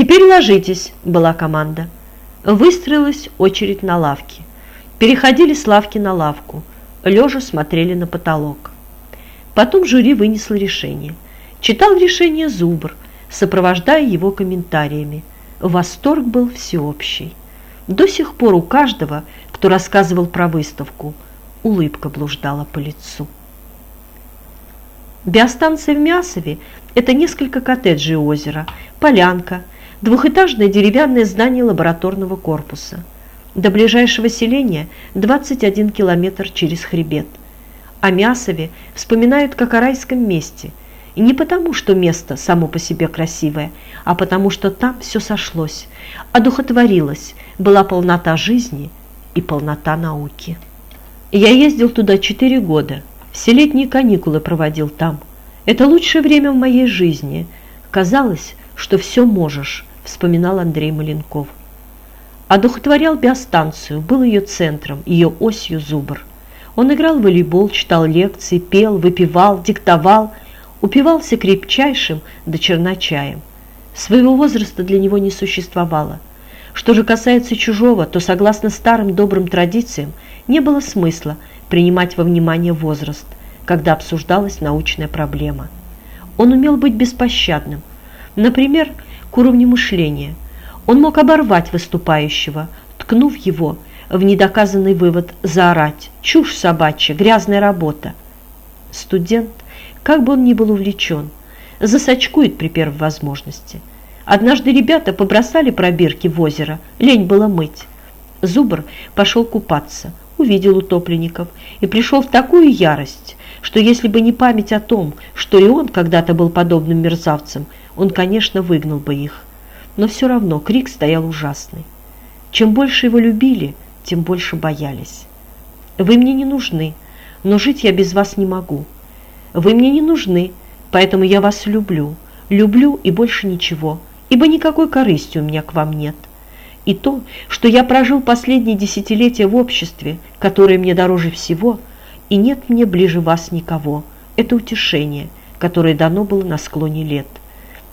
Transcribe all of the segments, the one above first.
«Теперь ложитесь», – была команда. Выстроилась очередь на лавке. Переходили с лавки на лавку. Лежа смотрели на потолок. Потом жюри вынесло решение. Читал решение Зубр, сопровождая его комментариями. Восторг был всеобщий. До сих пор у каждого, кто рассказывал про выставку, улыбка блуждала по лицу. Биостанция в Мясове – это несколько коттеджей озера, полянка, двухэтажное деревянное здание лабораторного корпуса. До ближайшего селения 21 километр через хребет. О Мясове вспоминают как о райском месте. И не потому, что место само по себе красивое, а потому, что там все сошлось, одухотворилось, была полнота жизни и полнота науки. Я ездил туда четыре года – все летние каникулы проводил там. Это лучшее время в моей жизни. Казалось, что все можешь, вспоминал Андрей Маленков. Одухотворял биостанцию, был ее центром, ее осью зубр. Он играл в волейбол, читал лекции, пел, выпивал, диктовал, упивался крепчайшим до черночаем. Своего возраста для него не существовало. Что же касается чужого, то, согласно старым добрым традициям, не было смысла принимать во внимание возраст, когда обсуждалась научная проблема. Он умел быть беспощадным. Например, к уровню мышления. Он мог оборвать выступающего, ткнув его в недоказанный вывод заорать «Чушь собачья, грязная работа!». Студент, как бы он ни был увлечен, засочкует при первой возможности. Однажды ребята побросали пробирки в озеро, лень было мыть. Зубр пошел купаться увидел утопленников и пришел в такую ярость, что если бы не память о том, что и он когда-то был подобным мерзавцем, он, конечно, выгнал бы их. Но все равно крик стоял ужасный. Чем больше его любили, тем больше боялись. «Вы мне не нужны, но жить я без вас не могу. Вы мне не нужны, поэтому я вас люблю, люблю и больше ничего, ибо никакой корысти у меня к вам нет» и то, что я прожил последние десятилетия в обществе, которое мне дороже всего, и нет мне ближе вас никого. Это утешение, которое дано было на склоне лет.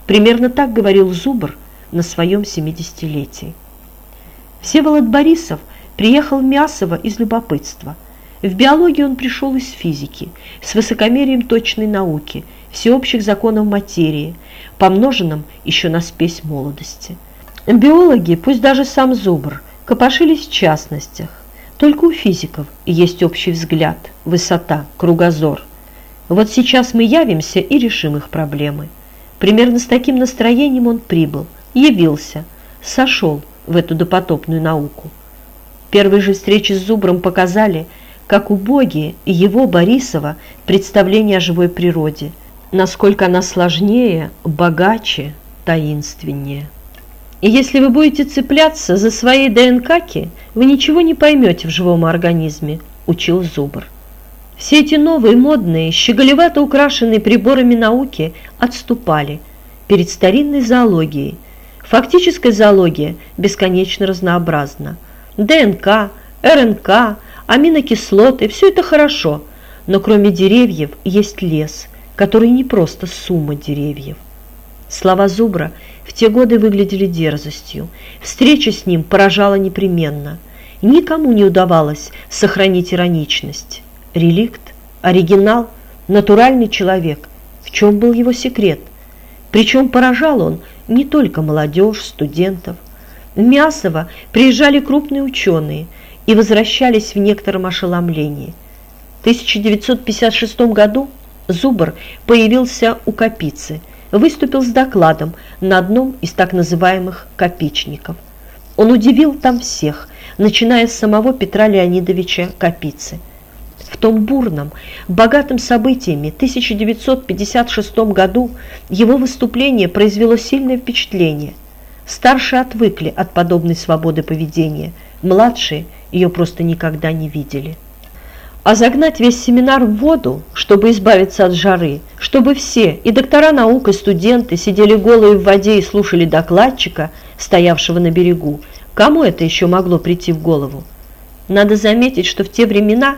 Примерно так говорил Зубр на своем семидесятилетии. Всеволод Борисов приехал в Мясово из любопытства. В биологии он пришел из физики, с высокомерием точной науки, всеобщих законов материи, помноженным еще на спесь молодости – Биологи, пусть даже сам Зубр, копошились в частностях. Только у физиков есть общий взгляд, высота, кругозор. Вот сейчас мы явимся и решим их проблемы. Примерно с таким настроением он прибыл, явился, сошел в эту допотопную науку. Первые же встречи с Зубром показали, как убогие его, Борисова, представления о живой природе, насколько она сложнее, богаче, таинственнее. И если вы будете цепляться за свои ДНКки, вы ничего не поймете в живом организме, учил Зубр. Все эти новые, модные, щеголевато украшенные приборами науки отступали перед старинной зоологией. Фактическая зоология бесконечно разнообразна. ДНК, РНК, аминокислоты – все это хорошо, но кроме деревьев есть лес, который не просто сумма деревьев. Слова Зубра – в те годы выглядели дерзостью. Встреча с ним поражала непременно. Никому не удавалось сохранить ироничность. Реликт, оригинал, натуральный человек. В чем был его секрет? Причем поражал он не только молодежь, студентов. В Мясово приезжали крупные ученые и возвращались в некотором ошеломлении. В 1956 году Зубр появился у Капицы – выступил с докладом на одном из так называемых «копичников». Он удивил там всех, начиная с самого Петра Леонидовича Капицы. В том бурном, богатым событиями 1956 году его выступление произвело сильное впечатление. Старшие отвыкли от подобной свободы поведения, младшие ее просто никогда не видели а загнать весь семинар в воду, чтобы избавиться от жары, чтобы все, и доктора наук, и студенты, сидели голые в воде и слушали докладчика, стоявшего на берегу, кому это еще могло прийти в голову? Надо заметить, что в те времена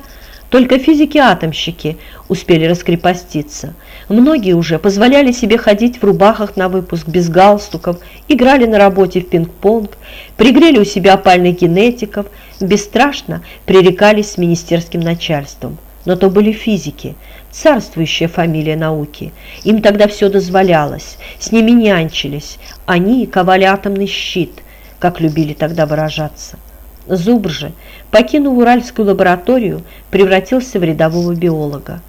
Только физики-атомщики успели раскрепоститься. Многие уже позволяли себе ходить в рубахах на выпуск без галстуков, играли на работе в пинг-понг, пригрели у себя опальных генетиков, бесстрашно пререкались с министерским начальством. Но то были физики, царствующая фамилия науки. Им тогда все дозволялось, с ними нянчились, они ковали атомный щит, как любили тогда выражаться. Зубр же, покинув уральскую лабораторию, превратился в рядового биолога.